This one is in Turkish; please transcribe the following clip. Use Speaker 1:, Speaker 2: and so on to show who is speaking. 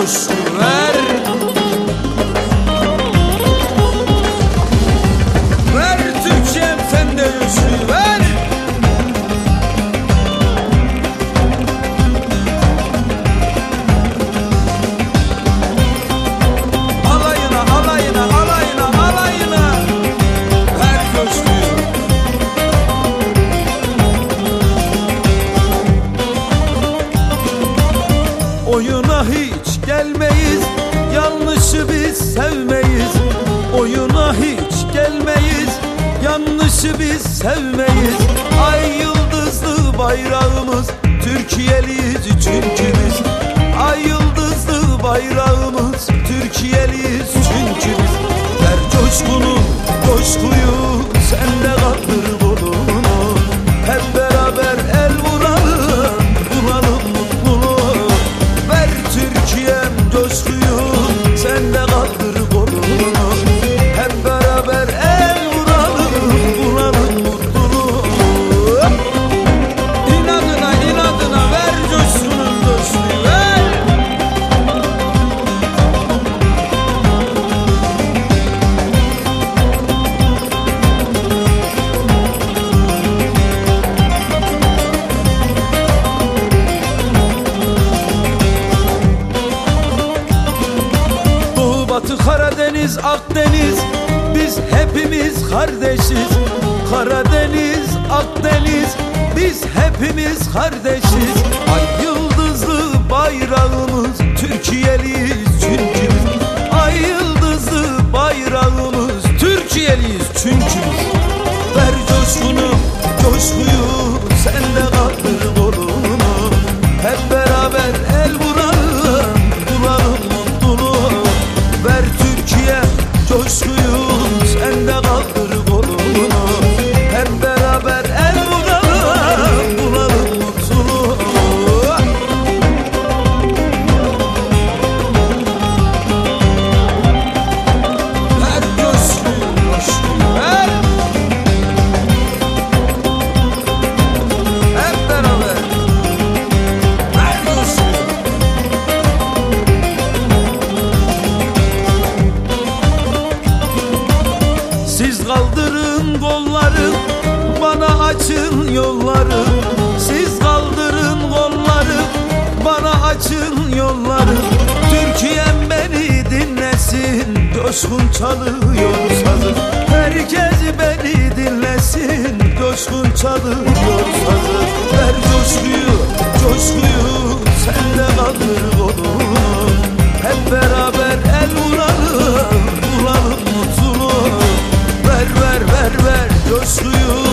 Speaker 1: coşku ver hiç gelmeyiz Yanlışı biz sevmeyiz Oyuna hiç gelmeyiz Yanlışı biz sevmeyiz. Ay yıldızlı bayrağımız Türkiye'liyiz çünkü biz Ay yıldızlı bayrağımız Türkiye'liyiz çünkü biz Ver coşkunu, coşkuyu Karadeniz Akdeniz Biz hepimiz kardeşiz. Karadeniz Akdeniz Biz hepimiz kardeşiz. Ay yıldızlı bayrağımız Türkiye'liyiz açın yolları Siz kaldırın kolları Bana açın yolları. Türkiye'm beni dinlesin Coşkun çalıyor sazı. Herkes beni dinlesin Coşkun çalıyor sazı. Ver coşkuyu, coşkuyu Sen de kaldır kolunu. Hep beraber el vuralım Bulalım mutluluğu. Ver ver ver ver coşkuyu